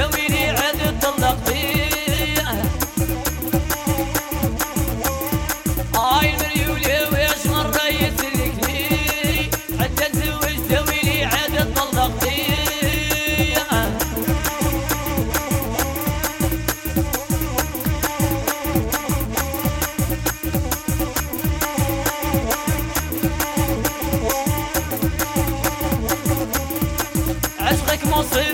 دويري عاد طلق هاي المريولة ويش مرة يتلكني عدى تزوج دويري عاد طلق عشقك مصير.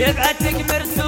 يبعتك مرسى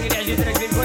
take it as you take it.